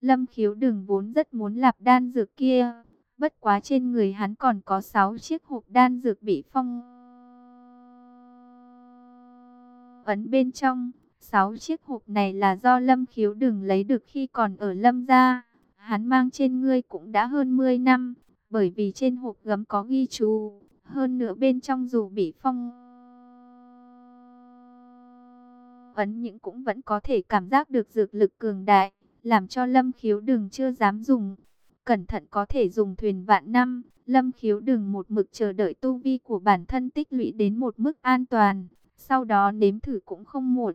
Lâm khiếu đừng vốn rất muốn lạp đan dược kia. Bất quá trên người hắn còn có 6 chiếc hộp đan dược bị phong. Ấn bên trong, 6 chiếc hộp này là do Lâm khiếu đừng lấy được khi còn ở Lâm gia. Hắn mang trên ngươi cũng đã hơn 10 năm, bởi vì trên hộp gấm có ghi chú. Hơn nữa bên trong dù bị phong ấn những cũng vẫn có thể cảm giác được dược lực cường đại, làm cho Lâm Khiếu Đừng chưa dám dùng. Cẩn thận có thể dùng thuyền vạn năm, Lâm Khiếu Đừng một mực chờ đợi tu vi của bản thân tích lũy đến một mức an toàn, sau đó nếm thử cũng không muộn.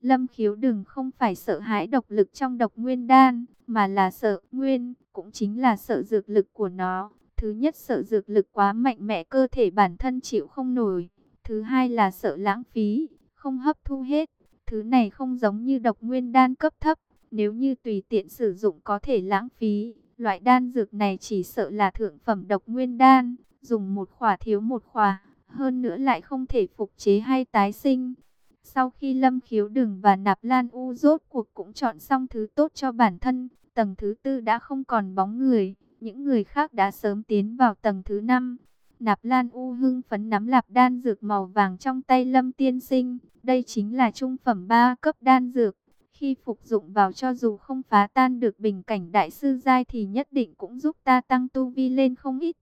Lâm Khiếu Đừng không phải sợ hãi độc lực trong độc nguyên đan, mà là sợ nguyên, cũng chính là sợ dược lực của nó. Thứ nhất sợ dược lực quá mạnh mẽ cơ thể bản thân chịu không nổi. Thứ hai là sợ lãng phí, không hấp thu hết. Thứ này không giống như độc nguyên đan cấp thấp, nếu như tùy tiện sử dụng có thể lãng phí. Loại đan dược này chỉ sợ là thượng phẩm độc nguyên đan, dùng một khỏa thiếu một khỏa, hơn nữa lại không thể phục chế hay tái sinh. Sau khi Lâm Khiếu Đừng và Nạp Lan U rốt cuộc cũng chọn xong thứ tốt cho bản thân, tầng thứ tư đã không còn bóng người, những người khác đã sớm tiến vào tầng thứ năm. Nạp Lan U hưng phấn nắm lạp đan dược màu vàng trong tay Lâm Tiên Sinh. Đây chính là trung phẩm ba cấp đan dược. Khi phục dụng vào cho dù không phá tan được bình cảnh đại sư giai thì nhất định cũng giúp ta tăng tu vi lên không ít.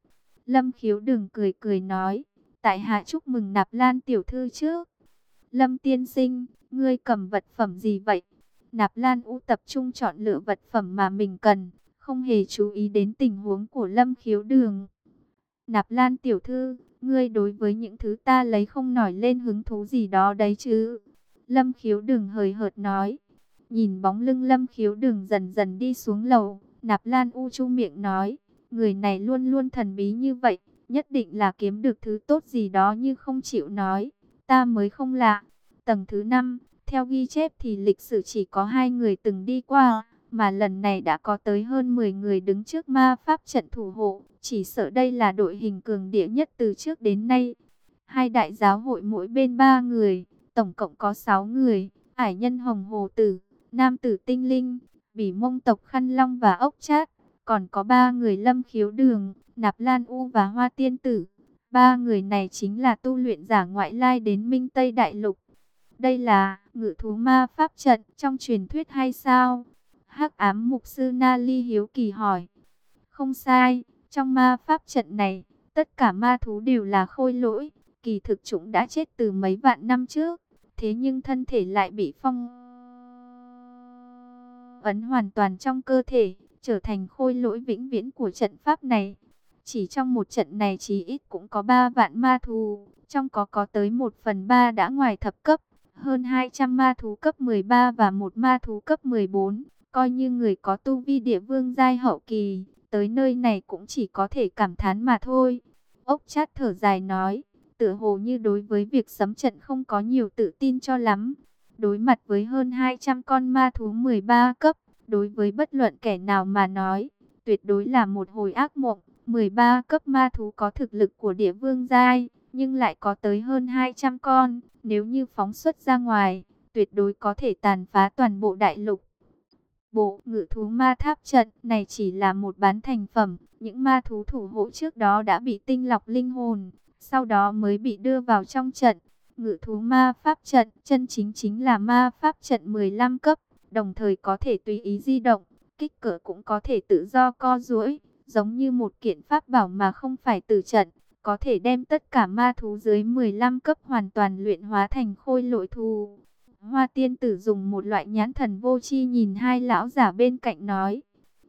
Lâm khiếu đừng cười cười nói. Tại hạ chúc mừng Nạp Lan tiểu thư trước. Lâm tiên sinh, ngươi cầm vật phẩm gì vậy? Nạp Lan U tập trung chọn lựa vật phẩm mà mình cần, không hề chú ý đến tình huống của Lâm khiếu đường. Nạp Lan tiểu thư, ngươi đối với những thứ ta lấy không nổi lên hứng thú gì đó đấy chứ. Lâm khiếu đường hời hợt nói. Nhìn bóng lưng lâm khiếu đường dần dần đi xuống lầu. Nạp Lan u chu miệng nói. Người này luôn luôn thần bí như vậy. Nhất định là kiếm được thứ tốt gì đó như không chịu nói. Ta mới không lạ. Tầng thứ 5, theo ghi chép thì lịch sử chỉ có hai người từng đi qua mà lần này đã có tới hơn 10 người đứng trước ma pháp trận thủ hộ, chỉ sợ đây là đội hình cường địa nhất từ trước đến nay. Hai đại giáo hội mỗi bên ba người, tổng cộng có 6 người, ải nhân hồng hồ tử, nam tử tinh linh, bỉ mông tộc khăn long và ốc chát, còn có ba người lâm khiếu đường, nạp lan u và hoa tiên tử. Ba người này chính là tu luyện giả ngoại lai đến Minh Tây Đại Lục. Đây là ngự thú ma pháp trận trong truyền thuyết hay sao? hắc ám mục sư Na Ly hiếu kỳ hỏi. Không sai, trong ma pháp trận này, tất cả ma thú đều là khôi lỗi. Kỳ thực chúng đã chết từ mấy vạn năm trước, thế nhưng thân thể lại bị phong ấn hoàn toàn trong cơ thể, trở thành khôi lỗi vĩnh viễn của trận pháp này. Chỉ trong một trận này chí ít cũng có 3 vạn ma thú, trong có có tới 1 phần 3 đã ngoài thập cấp, hơn 200 ma thú cấp 13 và một ma thú cấp 14. Coi như người có tu vi địa vương giai hậu kỳ, tới nơi này cũng chỉ có thể cảm thán mà thôi. Ốc chát thở dài nói, tựa hồ như đối với việc sấm trận không có nhiều tự tin cho lắm. Đối mặt với hơn 200 con ma thú 13 cấp, đối với bất luận kẻ nào mà nói, tuyệt đối là một hồi ác mộng. 13 cấp ma thú có thực lực của địa vương giai, nhưng lại có tới hơn 200 con, nếu như phóng xuất ra ngoài, tuyệt đối có thể tàn phá toàn bộ đại lục. Bộ ngự thú ma tháp trận này chỉ là một bán thành phẩm. Những ma thú thủ hộ trước đó đã bị tinh lọc linh hồn, sau đó mới bị đưa vào trong trận. Ngự thú ma pháp trận chân chính chính là ma pháp trận 15 cấp, đồng thời có thể tùy ý di động, kích cỡ cũng có thể tự do co duỗi, giống như một kiện pháp bảo mà không phải từ trận, có thể đem tất cả ma thú dưới 15 cấp hoàn toàn luyện hóa thành khôi lội thú. Hoa tiên tử dùng một loại nhãn thần vô chi nhìn hai lão giả bên cạnh nói.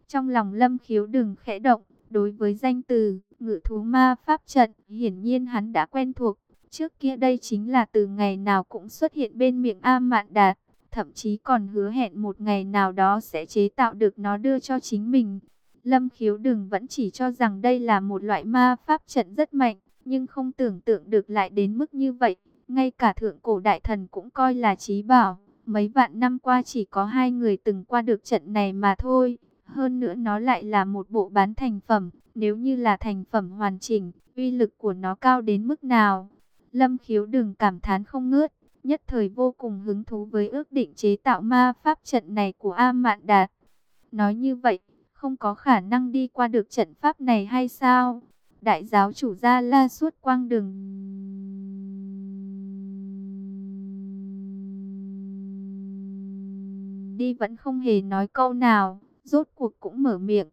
Trong lòng lâm khiếu đừng khẽ động, đối với danh từ, ngự thú ma pháp trận, hiển nhiên hắn đã quen thuộc. Trước kia đây chính là từ ngày nào cũng xuất hiện bên miệng A Mạn Đạt, thậm chí còn hứa hẹn một ngày nào đó sẽ chế tạo được nó đưa cho chính mình. Lâm khiếu đừng vẫn chỉ cho rằng đây là một loại ma pháp trận rất mạnh, nhưng không tưởng tượng được lại đến mức như vậy. Ngay cả thượng cổ đại thần cũng coi là trí bảo. Mấy vạn năm qua chỉ có hai người từng qua được trận này mà thôi. Hơn nữa nó lại là một bộ bán thành phẩm. Nếu như là thành phẩm hoàn chỉnh, uy lực của nó cao đến mức nào? Lâm khiếu đừng cảm thán không ngớt. Nhất thời vô cùng hứng thú với ước định chế tạo ma pháp trận này của A Mạn Đạt. Nói như vậy, không có khả năng đi qua được trận pháp này hay sao? Đại giáo chủ Gia La suốt quang đường đi vẫn không hề nói câu nào, rốt cuộc cũng mở miệng.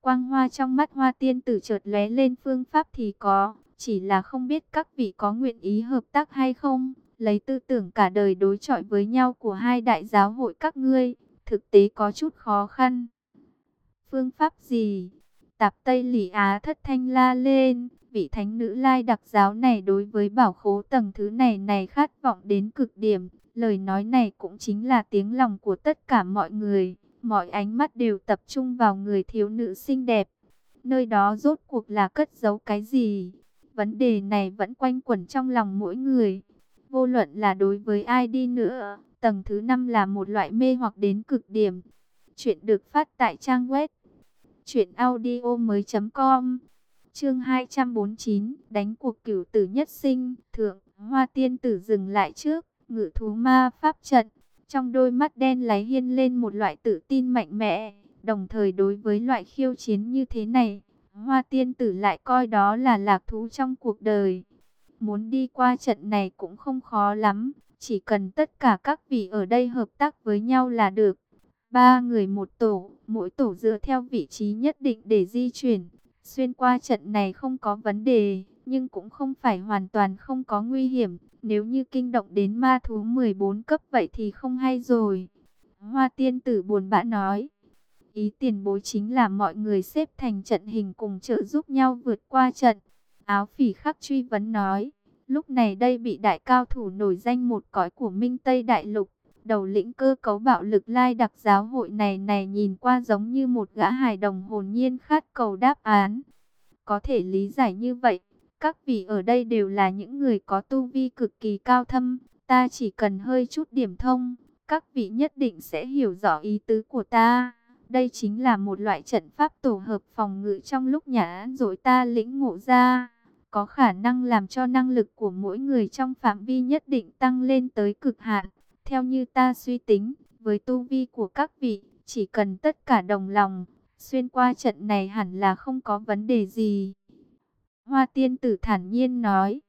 Quang hoa trong mắt hoa tiên tử chợt lóe lên phương pháp thì có, chỉ là không biết các vị có nguyện ý hợp tác hay không, lấy tư tưởng cả đời đối chọi với nhau của hai đại giáo hội các ngươi, thực tế có chút khó khăn. Phương pháp gì? Tạp Tây Lỷ Á thất thanh la lên, vị thánh nữ lai đặc giáo này đối với bảo khố tầng thứ này này khát vọng đến cực điểm. Lời nói này cũng chính là tiếng lòng của tất cả mọi người, mọi ánh mắt đều tập trung vào người thiếu nữ xinh đẹp. Nơi đó rốt cuộc là cất giấu cái gì? Vấn đề này vẫn quanh quẩn trong lòng mỗi người. Vô luận là đối với ai đi nữa, tầng thứ 5 là một loại mê hoặc đến cực điểm. Chuyện được phát tại trang web truyệnaudiomoi.com. Chương 249 Đánh cuộc cửu tử nhất sinh Thượng Hoa tiên tử dừng lại trước Ngự thú ma pháp trận Trong đôi mắt đen láy hiên lên một loại tự tin mạnh mẽ Đồng thời đối với loại khiêu chiến như thế này Hoa tiên tử lại coi đó là lạc thú trong cuộc đời Muốn đi qua trận này cũng không khó lắm Chỉ cần tất cả các vị ở đây hợp tác với nhau là được Ba người một tổ, mỗi tổ dựa theo vị trí nhất định để di chuyển. Xuyên qua trận này không có vấn đề, nhưng cũng không phải hoàn toàn không có nguy hiểm. Nếu như kinh động đến ma thú 14 cấp vậy thì không hay rồi. Hoa tiên tử buồn bã nói. Ý tiền bối chính là mọi người xếp thành trận hình cùng trợ giúp nhau vượt qua trận. Áo phỉ khắc truy vấn nói. Lúc này đây bị đại cao thủ nổi danh một cõi của Minh Tây Đại Lục Đầu lĩnh cơ cấu bạo lực lai đặc giáo hội này này nhìn qua giống như một gã hài đồng hồn nhiên khát cầu đáp án. Có thể lý giải như vậy, các vị ở đây đều là những người có tu vi cực kỳ cao thâm, ta chỉ cần hơi chút điểm thông, các vị nhất định sẽ hiểu rõ ý tứ của ta. Đây chính là một loại trận pháp tổ hợp phòng ngự trong lúc nhã rồi ta lĩnh ngộ ra, có khả năng làm cho năng lực của mỗi người trong phạm vi nhất định tăng lên tới cực hạn. Theo như ta suy tính, với tu vi của các vị, chỉ cần tất cả đồng lòng, xuyên qua trận này hẳn là không có vấn đề gì. Hoa tiên tử thản nhiên nói,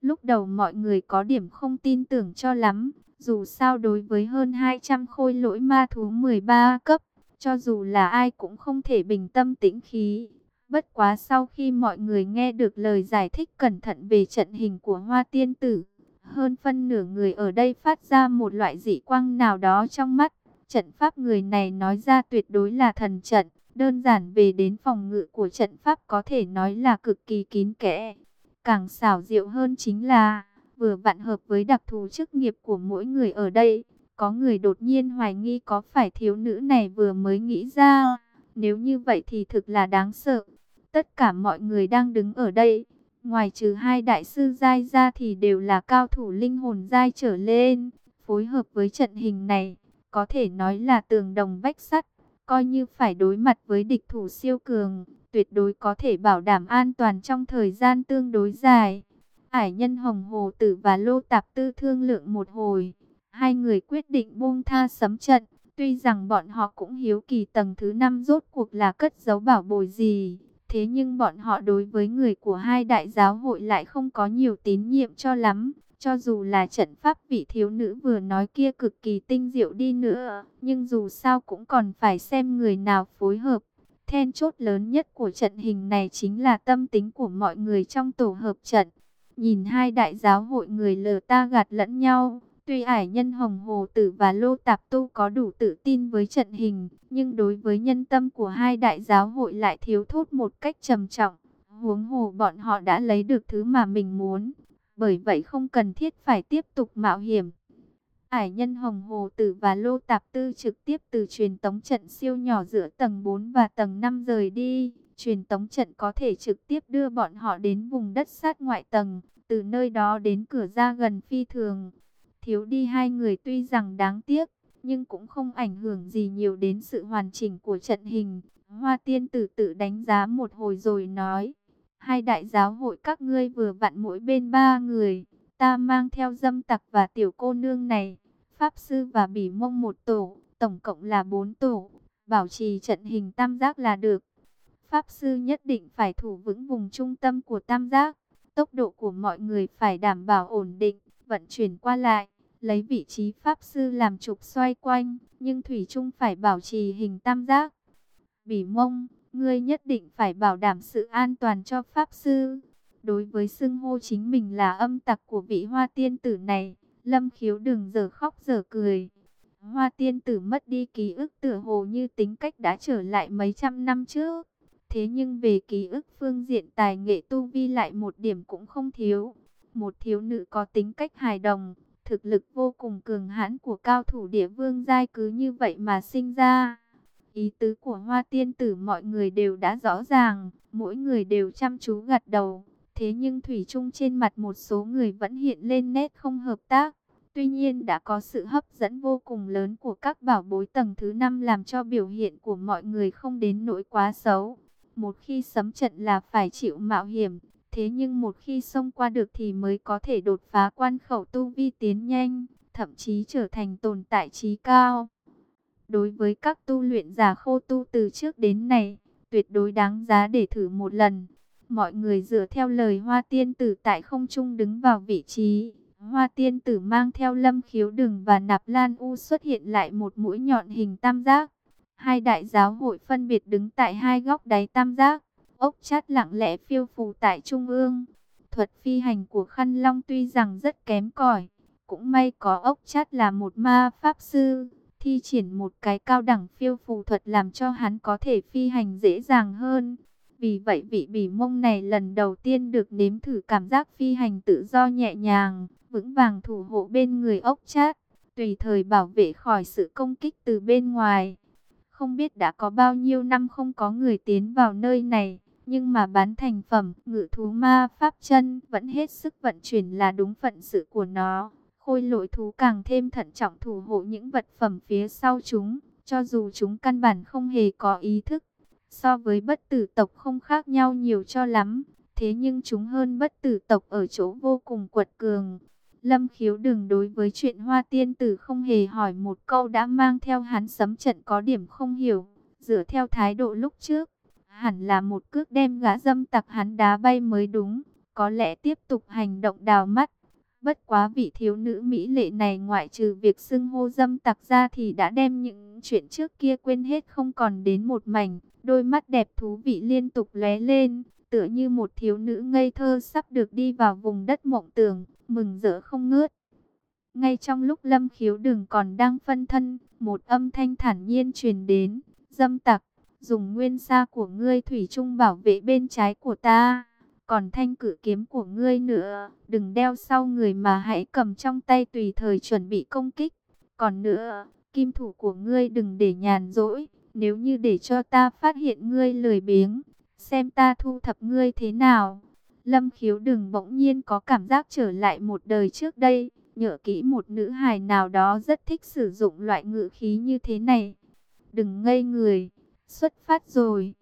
lúc đầu mọi người có điểm không tin tưởng cho lắm, dù sao đối với hơn 200 khôi lỗi ma thú 13 cấp, cho dù là ai cũng không thể bình tâm tĩnh khí. Bất quá sau khi mọi người nghe được lời giải thích cẩn thận về trận hình của Hoa Tiên Tử, hơn phân nửa người ở đây phát ra một loại dị quang nào đó trong mắt. Trận pháp người này nói ra tuyệt đối là thần trận. Đơn giản về đến phòng ngự của trận pháp có thể nói là cực kỳ kín kẽ. Càng xảo diệu hơn chính là vừa vặn hợp với đặc thù chức nghiệp của mỗi người ở đây. Có người đột nhiên hoài nghi có phải thiếu nữ này vừa mới nghĩ ra. Nếu như vậy thì thực là đáng sợ. Tất cả mọi người đang đứng ở đây Ngoài trừ hai đại sư giai ra thì đều là cao thủ linh hồn giai trở lên. Phối hợp với trận hình này, có thể nói là tường đồng vách sắt. Coi như phải đối mặt với địch thủ siêu cường, tuyệt đối có thể bảo đảm an toàn trong thời gian tương đối dài. Ải nhân hồng hồ tử và lô tạp tư thương lượng một hồi. Hai người quyết định buông tha sấm trận. Tuy rằng bọn họ cũng hiếu kỳ tầng thứ năm rốt cuộc là cất giấu bảo bồi gì. Thế nhưng bọn họ đối với người của hai đại giáo hội lại không có nhiều tín nhiệm cho lắm. Cho dù là trận pháp vị thiếu nữ vừa nói kia cực kỳ tinh diệu đi nữa, nhưng dù sao cũng còn phải xem người nào phối hợp. Then chốt lớn nhất của trận hình này chính là tâm tính của mọi người trong tổ hợp trận. Nhìn hai đại giáo hội người lờ ta gạt lẫn nhau, Tuy ải nhân hồng hồ tử và lô tạp tu có đủ tự tin với trận hình, nhưng đối với nhân tâm của hai đại giáo hội lại thiếu thốt một cách trầm trọng. Huống hồ bọn họ đã lấy được thứ mà mình muốn, bởi vậy không cần thiết phải tiếp tục mạo hiểm. Ải nhân hồng hồ tử và lô tạp tư trực tiếp từ truyền tống trận siêu nhỏ giữa tầng 4 và tầng 5 rời đi. Truyền tống trận có thể trực tiếp đưa bọn họ đến vùng đất sát ngoại tầng, từ nơi đó đến cửa ra gần phi thường. Thiếu đi hai người tuy rằng đáng tiếc, nhưng cũng không ảnh hưởng gì nhiều đến sự hoàn chỉnh của trận hình. Hoa tiên tử tự đánh giá một hồi rồi nói, hai đại giáo hội các ngươi vừa vặn mỗi bên ba người, ta mang theo dâm tặc và tiểu cô nương này, pháp sư và bỉ mông một tổ, tổng cộng là bốn tổ. bảo trì trận hình tam giác là được. Pháp sư nhất định phải thủ vững vùng trung tâm của tam giác. Tốc độ của mọi người phải đảm bảo ổn định, vận chuyển qua lại, lấy vị trí Pháp sư làm trục xoay quanh, nhưng Thủy Trung phải bảo trì hình tam giác. Bỉ mông, ngươi nhất định phải bảo đảm sự an toàn cho Pháp sư. Đối với xưng hô chính mình là âm tặc của vị hoa tiên tử này, Lâm khiếu đừng giờ khóc giờ cười. Hoa tiên tử mất đi ký ức tựa hồ như tính cách đã trở lại mấy trăm năm trước. Thế nhưng về ký ức phương diện tài nghệ tu vi lại một điểm cũng không thiếu. Một thiếu nữ có tính cách hài đồng, thực lực vô cùng cường hãn của cao thủ địa vương giai cứ như vậy mà sinh ra. Ý tứ của hoa tiên tử mọi người đều đã rõ ràng, mỗi người đều chăm chú gật đầu. Thế nhưng Thủy chung trên mặt một số người vẫn hiện lên nét không hợp tác. Tuy nhiên đã có sự hấp dẫn vô cùng lớn của các bảo bối tầng thứ 5 làm cho biểu hiện của mọi người không đến nỗi quá xấu. Một khi sấm trận là phải chịu mạo hiểm, thế nhưng một khi xông qua được thì mới có thể đột phá quan khẩu tu vi tiến nhanh, thậm chí trở thành tồn tại trí cao. Đối với các tu luyện giả khô tu từ trước đến nay, tuyệt đối đáng giá để thử một lần. Mọi người dựa theo lời hoa tiên tử tại không trung đứng vào vị trí. Hoa tiên tử mang theo lâm khiếu đường và nạp lan u xuất hiện lại một mũi nhọn hình tam giác. Hai đại giáo hội phân biệt đứng tại hai góc đáy tam giác. Ốc chát lặng lẽ phiêu phù tại trung ương. Thuật phi hành của khăn long tuy rằng rất kém cỏi Cũng may có ốc chát là một ma pháp sư. Thi triển một cái cao đẳng phiêu phù thuật làm cho hắn có thể phi hành dễ dàng hơn. Vì vậy vị bỉ mông này lần đầu tiên được nếm thử cảm giác phi hành tự do nhẹ nhàng, vững vàng thủ hộ bên người ốc chát, tùy thời bảo vệ khỏi sự công kích từ bên ngoài. Không biết đã có bao nhiêu năm không có người tiến vào nơi này, nhưng mà bán thành phẩm, ngự thú ma pháp chân vẫn hết sức vận chuyển là đúng phận sự của nó. Khôi lỗi thú càng thêm thận trọng thủ hộ những vật phẩm phía sau chúng, cho dù chúng căn bản không hề có ý thức. So với bất tử tộc không khác nhau nhiều cho lắm, thế nhưng chúng hơn bất tử tộc ở chỗ vô cùng quật cường. Lâm khiếu đừng đối với chuyện hoa tiên tử không hề hỏi một câu đã mang theo hắn sấm trận có điểm không hiểu. Dựa theo thái độ lúc trước, hẳn là một cước đem gã dâm tặc hắn đá bay mới đúng. Có lẽ tiếp tục hành động đào mắt. Bất quá vị thiếu nữ Mỹ lệ này ngoại trừ việc xưng hô dâm tặc ra thì đã đem những chuyện trước kia quên hết không còn đến một mảnh. Đôi mắt đẹp thú vị liên tục lóe lên, tựa như một thiếu nữ ngây thơ sắp được đi vào vùng đất mộng tưởng mừng rỡ không ngớt. Ngay trong lúc Lâm Khiếu Đừng còn đang phân thân, một âm thanh thản nhiên truyền đến, dâm tặc, dùng nguyên sa của ngươi thủy chung bảo vệ bên trái của ta. Còn thanh cử kiếm của ngươi nữa, đừng đeo sau người mà hãy cầm trong tay tùy thời chuẩn bị công kích. Còn nữa, kim thủ của ngươi đừng để nhàn rỗi, nếu như để cho ta phát hiện ngươi lười biếng, xem ta thu thập ngươi thế nào. Lâm khiếu đừng bỗng nhiên có cảm giác trở lại một đời trước đây. Nhớ kỹ một nữ hài nào đó rất thích sử dụng loại ngữ khí như thế này. Đừng ngây người, xuất phát rồi.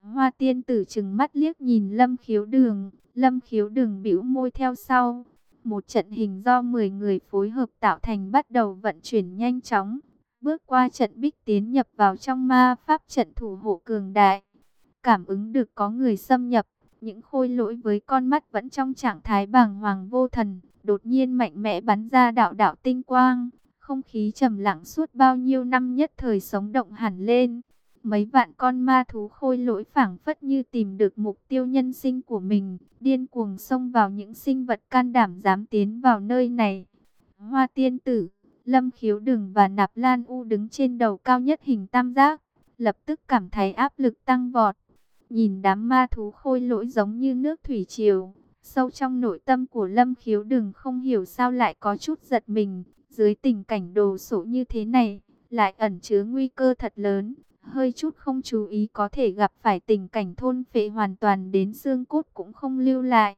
Hoa tiên tử chừng mắt liếc nhìn lâm khiếu đường. Lâm khiếu đường bĩu môi theo sau. Một trận hình do 10 người phối hợp tạo thành bắt đầu vận chuyển nhanh chóng. Bước qua trận bích tiến nhập vào trong ma pháp trận thủ hộ cường đại. Cảm ứng được có người xâm nhập những khôi lỗi với con mắt vẫn trong trạng thái bàng hoàng vô thần, đột nhiên mạnh mẽ bắn ra đạo đạo tinh quang. Không khí trầm lặng suốt bao nhiêu năm nhất thời sống động hẳn lên. Mấy vạn con ma thú khôi lỗi phảng phất như tìm được mục tiêu nhân sinh của mình, điên cuồng xông vào những sinh vật can đảm dám tiến vào nơi này. Hoa tiên tử, lâm khiếu đừng và nạp lan u đứng trên đầu cao nhất hình tam giác, lập tức cảm thấy áp lực tăng vọt. Nhìn đám ma thú khôi lỗi giống như nước thủy triều, sâu trong nội tâm của Lâm Khiếu đừng không hiểu sao lại có chút giật mình. Dưới tình cảnh đồ sổ như thế này, lại ẩn chứa nguy cơ thật lớn. Hơi chút không chú ý có thể gặp phải tình cảnh thôn phệ hoàn toàn đến xương cốt cũng không lưu lại.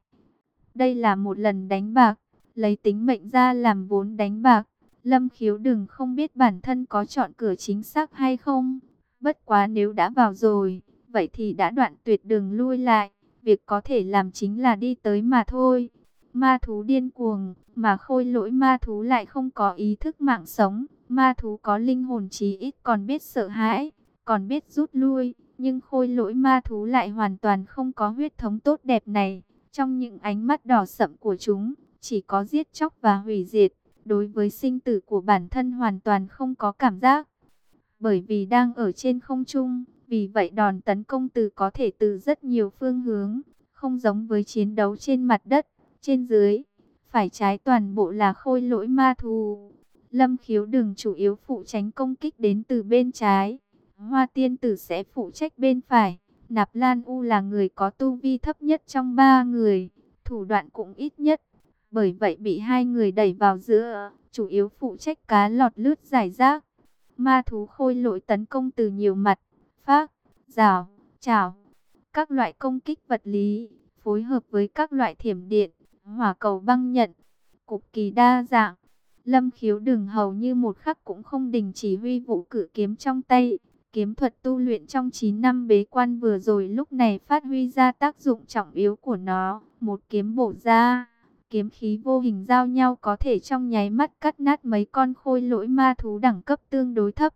Đây là một lần đánh bạc, lấy tính mệnh ra làm vốn đánh bạc. Lâm khiếu đừng không biết bản thân có chọn cửa chính xác hay không. Bất quá nếu đã vào rồi, vậy thì đã đoạn tuyệt đường lui lại. Việc có thể làm chính là đi tới mà thôi. Ma thú điên cuồng, mà khôi lỗi ma thú lại không có ý thức mạng sống. Ma thú có linh hồn chí ít còn biết sợ hãi còn biết rút lui, nhưng khôi lỗi ma thú lại hoàn toàn không có huyết thống tốt đẹp này. Trong những ánh mắt đỏ sậm của chúng, chỉ có giết chóc và hủy diệt, đối với sinh tử của bản thân hoàn toàn không có cảm giác. Bởi vì đang ở trên không trung, vì vậy đòn tấn công từ có thể từ rất nhiều phương hướng, không giống với chiến đấu trên mặt đất, trên dưới, phải trái toàn bộ là khôi lỗi ma thú. Lâm khiếu đường chủ yếu phụ tránh công kích đến từ bên trái, Hoa tiên tử sẽ phụ trách bên phải. Nạp Lan U là người có tu vi thấp nhất trong ba người, thủ đoạn cũng ít nhất. Bởi vậy bị hai người đẩy vào giữa, chủ yếu phụ trách cá lọt lướt giải rác. Ma thú khôi lỗi tấn công từ nhiều mặt, phát, rào, chảo, các loại công kích vật lý, phối hợp với các loại thiểm điện, hỏa cầu băng nhận, cục kỳ đa dạng. Lâm khiếu đừng hầu như một khắc cũng không đình chỉ huy vụ cử kiếm trong tay, Kiếm thuật tu luyện trong 9 năm bế quan vừa rồi lúc này phát huy ra tác dụng trọng yếu của nó. Một kiếm bổ ra, kiếm khí vô hình giao nhau có thể trong nháy mắt cắt nát mấy con khôi lỗi ma thú đẳng cấp tương đối thấp.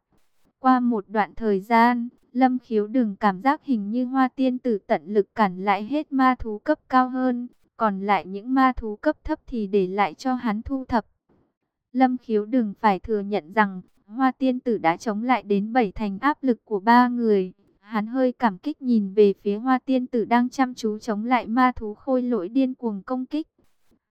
Qua một đoạn thời gian, Lâm khiếu đừng cảm giác hình như hoa tiên tử tận lực cản lại hết ma thú cấp cao hơn, còn lại những ma thú cấp thấp thì để lại cho hắn thu thập. Lâm khiếu đừng phải thừa nhận rằng, Hoa tiên tử đã chống lại đến bảy thành áp lực của ba người. Hắn hơi cảm kích nhìn về phía hoa tiên tử đang chăm chú chống lại ma thú khôi lỗi điên cuồng công kích.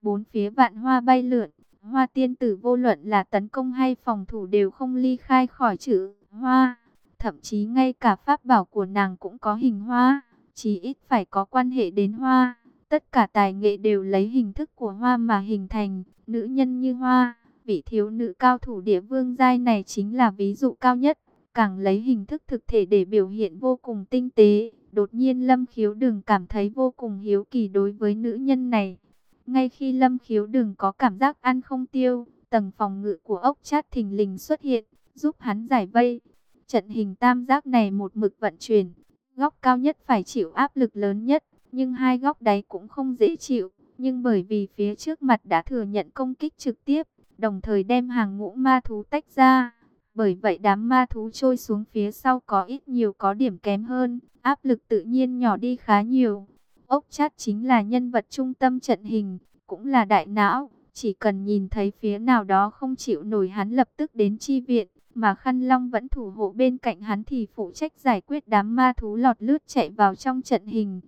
Bốn phía vạn hoa bay lượn, hoa tiên tử vô luận là tấn công hay phòng thủ đều không ly khai khỏi chữ hoa. Thậm chí ngay cả pháp bảo của nàng cũng có hình hoa, chỉ ít phải có quan hệ đến hoa. Tất cả tài nghệ đều lấy hình thức của hoa mà hình thành, nữ nhân như hoa vị thiếu nữ cao thủ địa vương giai này chính là ví dụ cao nhất, càng lấy hình thức thực thể để biểu hiện vô cùng tinh tế. Đột nhiên Lâm Khiếu Đừng cảm thấy vô cùng hiếu kỳ đối với nữ nhân này. Ngay khi Lâm Khiếu Đừng có cảm giác ăn không tiêu, tầng phòng ngự của ốc chát thình lình xuất hiện, giúp hắn giải vây. Trận hình tam giác này một mực vận chuyển, góc cao nhất phải chịu áp lực lớn nhất, nhưng hai góc đáy cũng không dễ chịu. Nhưng bởi vì phía trước mặt đã thừa nhận công kích trực tiếp, đồng thời đem hàng ngũ ma thú tách ra. Bởi vậy đám ma thú trôi xuống phía sau có ít nhiều có điểm kém hơn, áp lực tự nhiên nhỏ đi khá nhiều. Ốc chát chính là nhân vật trung tâm trận hình, cũng là đại não, chỉ cần nhìn thấy phía nào đó không chịu nổi hắn lập tức đến chi viện, mà Khăn Long vẫn thủ hộ bên cạnh hắn thì phụ trách giải quyết đám ma thú lọt lướt chạy vào trong trận hình.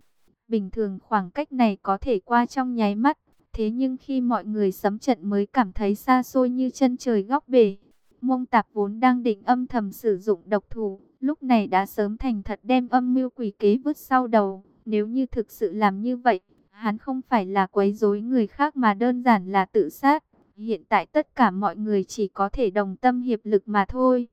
Bình thường khoảng cách này có thể qua trong nháy mắt, Thế nhưng khi mọi người sấm trận mới cảm thấy xa xôi như chân trời góc bể. Mông tạp vốn đang định âm thầm sử dụng độc thủ, lúc này đã sớm thành thật đem âm mưu quỷ kế vứt sau đầu. Nếu như thực sự làm như vậy, hắn không phải là quấy rối người khác mà đơn giản là tự sát. Hiện tại tất cả mọi người chỉ có thể đồng tâm hiệp lực mà thôi.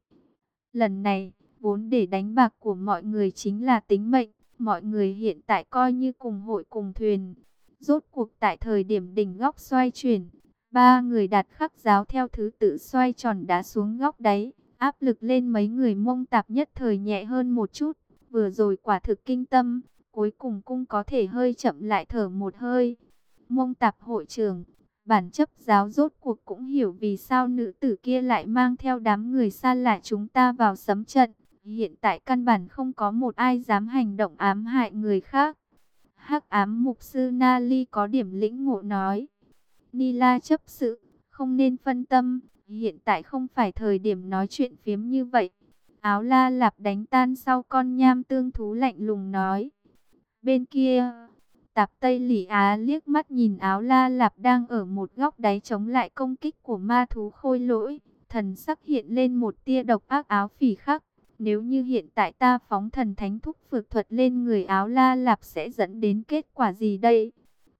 Lần này, vốn để đánh bạc của mọi người chính là tính mệnh. Mọi người hiện tại coi như cùng hội cùng thuyền. Rốt cuộc tại thời điểm đỉnh góc xoay chuyển, ba người đặt khắc giáo theo thứ tự xoay tròn đá xuống góc đáy, áp lực lên mấy người mông tạp nhất thời nhẹ hơn một chút. Vừa rồi quả thực kinh tâm, cuối cùng cũng có thể hơi chậm lại thở một hơi. Mông tạp hội trưởng, bản chấp giáo rốt cuộc cũng hiểu vì sao nữ tử kia lại mang theo đám người xa lạ chúng ta vào sấm trận. Hiện tại căn bản không có một ai dám hành động ám hại người khác. Hắc ám mục sư Nali có điểm lĩnh ngộ nói. Nila chấp sự, không nên phân tâm, hiện tại không phải thời điểm nói chuyện phiếm như vậy. Áo la lạp đánh tan sau con nham tương thú lạnh lùng nói. Bên kia, tạp Tây Lỷ Á liếc mắt nhìn áo la lạp đang ở một góc đáy chống lại công kích của ma thú khôi lỗi. Thần sắc hiện lên một tia độc ác áo phỉ khắc. Nếu như hiện tại ta phóng thần thánh thúc phược thuật lên người áo la lạp sẽ dẫn đến kết quả gì đây?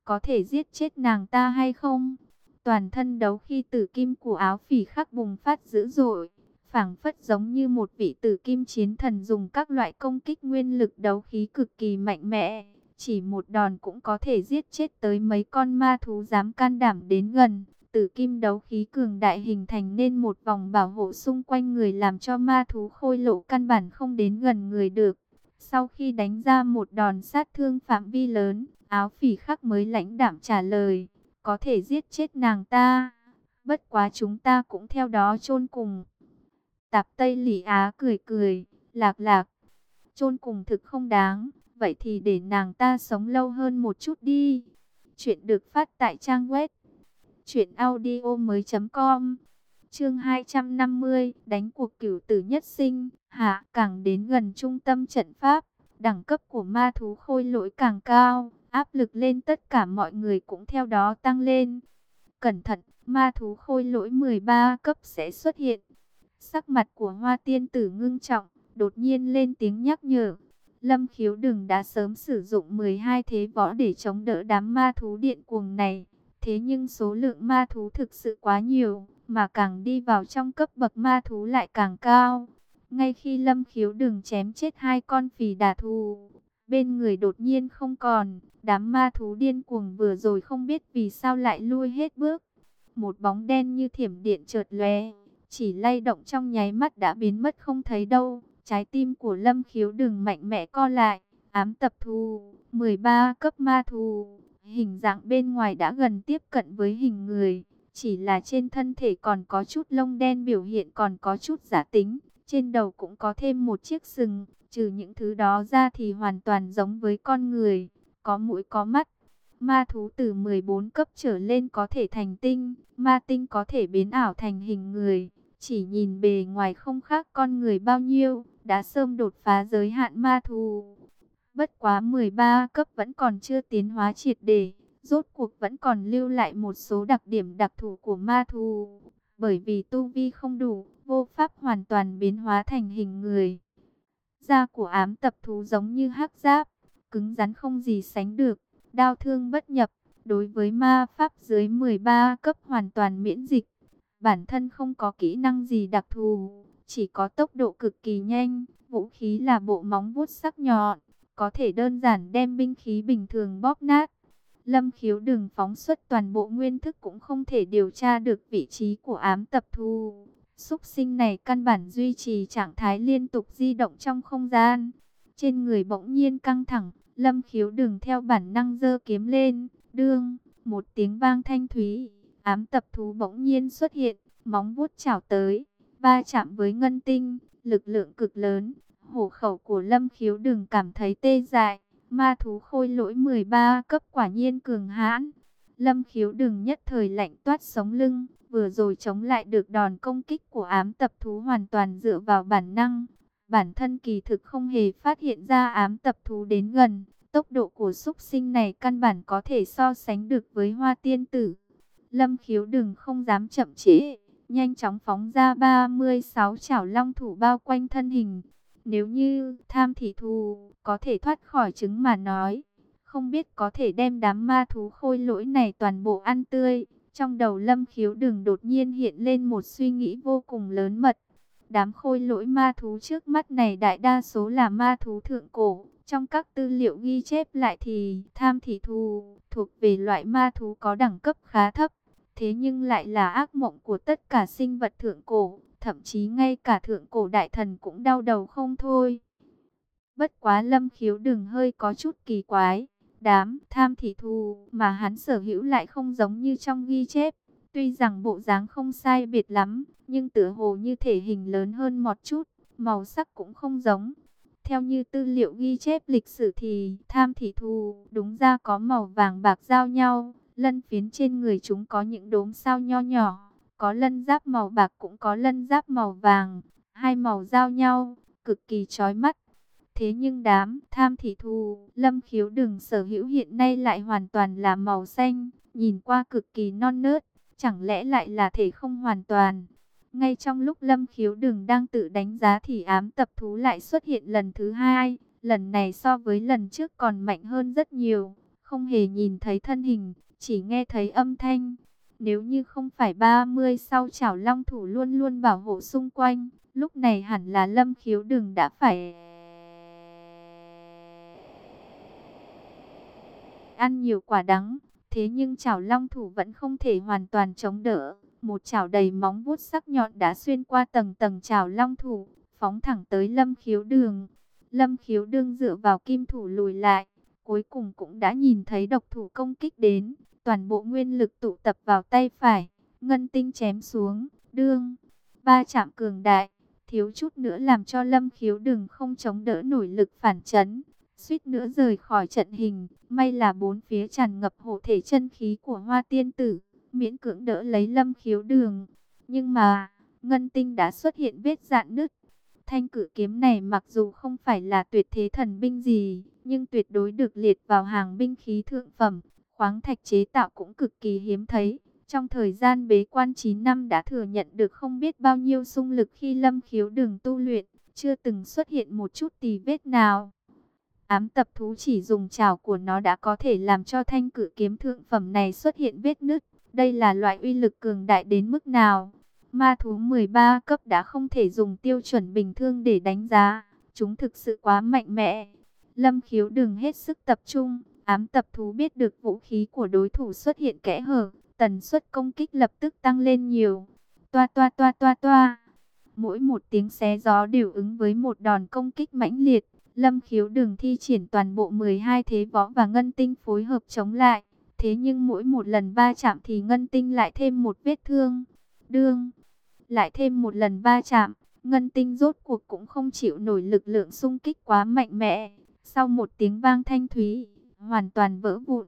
Có thể giết chết nàng ta hay không? Toàn thân đấu khi tử kim của áo phỉ khắc bùng phát dữ dội, phảng phất giống như một vị tử kim chiến thần dùng các loại công kích nguyên lực đấu khí cực kỳ mạnh mẽ. Chỉ một đòn cũng có thể giết chết tới mấy con ma thú dám can đảm đến gần tử kim đấu khí cường đại hình thành nên một vòng bảo hộ xung quanh người làm cho ma thú khôi lộ căn bản không đến gần người được. Sau khi đánh ra một đòn sát thương phạm vi lớn, áo phỉ khắc mới lãnh đạm trả lời, có thể giết chết nàng ta, bất quá chúng ta cũng theo đó chôn cùng. Tạp Tây Lỷ Á cười cười, Lạc lạc, chôn cùng thực không đáng, vậy thì để nàng ta sống lâu hơn một chút đi. Chuyện được phát tại trang web truyệnaudiomoi.com. Chương 250, đánh cuộc cửu tử nhất sinh, hạ càng đến gần trung tâm trận pháp, đẳng cấp của ma thú khôi lỗi càng cao, áp lực lên tất cả mọi người cũng theo đó tăng lên. Cẩn thận, ma thú khôi lỗi 13 cấp sẽ xuất hiện. Sắc mặt của Hoa Tiên tử ngưng trọng, đột nhiên lên tiếng nhắc nhở. Lâm khiếu đừng đã sớm sử dụng 12 thế võ để chống đỡ đám ma thú điện cuồng này. Thế nhưng số lượng ma thú thực sự quá nhiều, mà càng đi vào trong cấp bậc ma thú lại càng cao. Ngay khi lâm khiếu đừng chém chết hai con phì đà thù, bên người đột nhiên không còn, đám ma thú điên cuồng vừa rồi không biết vì sao lại lui hết bước. Một bóng đen như thiểm điện chợt lóe, chỉ lay động trong nháy mắt đã biến mất không thấy đâu. Trái tim của Lâm Khiếu đừng mạnh mẽ co lại, ám tập thù, 13 cấp ma thù, hình dạng bên ngoài đã gần tiếp cận với hình người, chỉ là trên thân thể còn có chút lông đen biểu hiện còn có chút giả tính, trên đầu cũng có thêm một chiếc sừng, trừ những thứ đó ra thì hoàn toàn giống với con người, có mũi có mắt. Ma thú từ 14 cấp trở lên có thể thành tinh, ma tinh có thể biến ảo thành hình người, chỉ nhìn bề ngoài không khác con người bao nhiêu, đã sớm đột phá giới hạn ma thú. Bất quá 13 cấp vẫn còn chưa tiến hóa triệt để, rốt cuộc vẫn còn lưu lại một số đặc điểm đặc thù của ma thú. Bởi vì tu vi không đủ, vô pháp hoàn toàn biến hóa thành hình người. Da của ám tập thú giống như hắc giáp, cứng rắn không gì sánh được, đao thương bất nhập. Đối với ma pháp dưới 13 cấp hoàn toàn miễn dịch, bản thân không có kỹ năng gì đặc thù, chỉ có tốc độ cực kỳ nhanh, vũ khí là bộ móng vuốt sắc nhọn, có thể đơn giản đem binh khí bình thường bóp nát. Lâm khiếu đừng phóng xuất toàn bộ nguyên thức cũng không thể điều tra được vị trí của ám tập thu. Xúc sinh này căn bản duy trì trạng thái liên tục di động trong không gian. Trên người bỗng nhiên căng thẳng, lâm khiếu đừng theo bản năng dơ kiếm lên, đương, một tiếng vang thanh thúy. Ám tập thú bỗng nhiên xuất hiện, móng vuốt chảo tới, va chạm với ngân tinh, lực lượng cực lớn. Hổ khẩu của lâm khiếu đừng cảm thấy tê dại, ma thú khôi lỗi 13 cấp quả nhiên cường hãn. Lâm khiếu đừng nhất thời lạnh toát sống lưng, vừa rồi chống lại được đòn công kích của ám tập thú hoàn toàn dựa vào bản năng. Bản thân kỳ thực không hề phát hiện ra ám tập thú đến gần, tốc độ của súc sinh này căn bản có thể so sánh được với hoa tiên tử. Lâm khiếu đừng không dám chậm trễ, nhanh chóng phóng ra 36 chảo long thủ bao quanh thân hình. Nếu như tham thị thù có thể thoát khỏi trứng mà nói, không biết có thể đem đám ma thú khôi lỗi này toàn bộ ăn tươi. Trong đầu lâm khiếu đừng đột nhiên hiện lên một suy nghĩ vô cùng lớn mật. Đám khôi lỗi ma thú trước mắt này đại đa số là ma thú thượng cổ. Trong các tư liệu ghi chép lại thì tham thị thù thuộc về loại ma thú có đẳng cấp khá thấp. Thế nhưng lại là ác mộng của tất cả sinh vật thượng cổ, thậm chí ngay cả thượng cổ đại thần cũng đau đầu không thôi. Bất quá lâm khiếu đừng hơi có chút kỳ quái, đám tham thị thù mà hắn sở hữu lại không giống như trong ghi chép. Tuy rằng bộ dáng không sai biệt lắm, nhưng tựa hồ như thể hình lớn hơn một chút, màu sắc cũng không giống. Theo như tư liệu ghi chép lịch sử thì tham thị thù đúng ra có màu vàng bạc giao nhau, Lân phiến trên người chúng có những đốm sao nho nhỏ, có lân giáp màu bạc cũng có lân giáp màu vàng, hai màu giao nhau, cực kỳ chói mắt. Thế nhưng đám tham thị thù, lâm khiếu đừng sở hữu hiện nay lại hoàn toàn là màu xanh, nhìn qua cực kỳ non nớt, chẳng lẽ lại là thể không hoàn toàn. Ngay trong lúc lâm khiếu đừng đang tự đánh giá thì ám tập thú lại xuất hiện lần thứ hai, lần này so với lần trước còn mạnh hơn rất nhiều, không hề nhìn thấy thân hình, chỉ nghe thấy âm thanh. Nếu như không phải 30 sau chảo long thủ luôn luôn bảo hộ xung quanh, lúc này hẳn là lâm khiếu đừng đã phải... Ăn nhiều quả đắng, thế nhưng chảo long thủ vẫn không thể hoàn toàn chống đỡ. Một chảo đầy móng vuốt sắc nhọn đã xuyên qua tầng tầng chảo long thủ, phóng thẳng tới lâm khiếu đường. Lâm khiếu đương dựa vào kim thủ lùi lại, cuối cùng cũng đã nhìn thấy độc thủ công kích đến, toàn bộ nguyên lực tụ tập vào tay phải, ngân tinh chém xuống, đương, ba chạm cường đại, thiếu chút nữa làm cho Lâm Khiếu đừng không chống đỡ nổi lực phản chấn, suýt nữa rời khỏi trận hình. May là bốn phía tràn ngập hộ thể chân khí của Hoa Tiên Tử, miễn cưỡng đỡ lấy Lâm Khiếu đường. Nhưng mà, ngân tinh đã xuất hiện vết dạn nứt. Thanh cử kiếm này mặc dù không phải là tuyệt thế thần binh gì, nhưng tuyệt đối được liệt vào hàng binh khí thượng phẩm, khoáng thạch chế tạo cũng cực kỳ hiếm thấy. Trong thời gian bế quan 9 năm đã thừa nhận được không biết bao nhiêu sung lực khi lâm khiếu đường tu luyện, chưa từng xuất hiện một chút tì vết nào. Ám tập thú chỉ dùng chảo của nó đã có thể làm cho thanh cử kiếm thượng phẩm này xuất hiện vết nứt. Đây là loại uy lực cường đại đến mức nào? Ma thú 13 cấp đã không thể dùng tiêu chuẩn bình thường để đánh giá. Chúng thực sự quá mạnh mẽ. Lâm khiếu đừng hết sức tập trung. Ám tập thú biết được vũ khí của đối thủ xuất hiện kẽ hở. Tần suất công kích lập tức tăng lên nhiều. Toa toa toa toa toa. Mỗi một tiếng xé gió đều ứng với một đòn công kích mãnh liệt. Lâm khiếu đừng thi triển toàn bộ 12 thế võ và ngân tinh phối hợp chống lại. Thế nhưng mỗi một lần va chạm thì ngân tinh lại thêm một vết thương. Đương, lại thêm một lần va chạm, ngân tinh rốt cuộc cũng không chịu nổi lực lượng xung kích quá mạnh mẽ. Sau một tiếng vang thanh thúy, hoàn toàn vỡ vụn.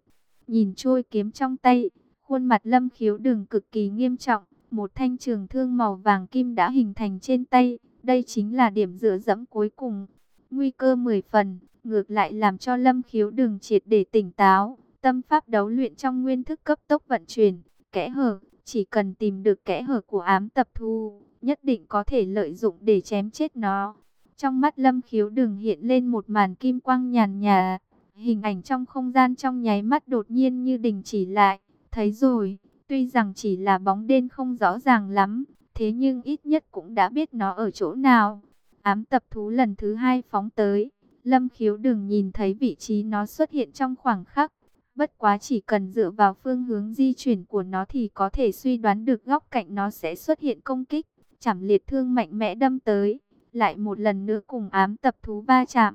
Nhìn trôi kiếm trong tay, khuôn mặt lâm khiếu đường cực kỳ nghiêm trọng. Một thanh trường thương màu vàng kim đã hình thành trên tay. Đây chính là điểm dựa dẫm cuối cùng. Nguy cơ 10 phần, ngược lại làm cho lâm khiếu đường triệt để tỉnh táo. Tâm pháp đấu luyện trong nguyên thức cấp tốc vận chuyển, kẽ hở, chỉ cần tìm được kẽ hở của ám tập thu, nhất định có thể lợi dụng để chém chết nó. Trong mắt lâm khiếu đường hiện lên một màn kim quang nhàn nhạt hình ảnh trong không gian trong nháy mắt đột nhiên như đình chỉ lại. Thấy rồi, tuy rằng chỉ là bóng đen không rõ ràng lắm, thế nhưng ít nhất cũng đã biết nó ở chỗ nào. Ám tập thú lần thứ hai phóng tới, lâm khiếu đường nhìn thấy vị trí nó xuất hiện trong khoảng khắc Bất quá chỉ cần dựa vào phương hướng di chuyển của nó thì có thể suy đoán được góc cạnh nó sẽ xuất hiện công kích. Chảm liệt thương mạnh mẽ đâm tới, lại một lần nữa cùng ám tập thú va chạm.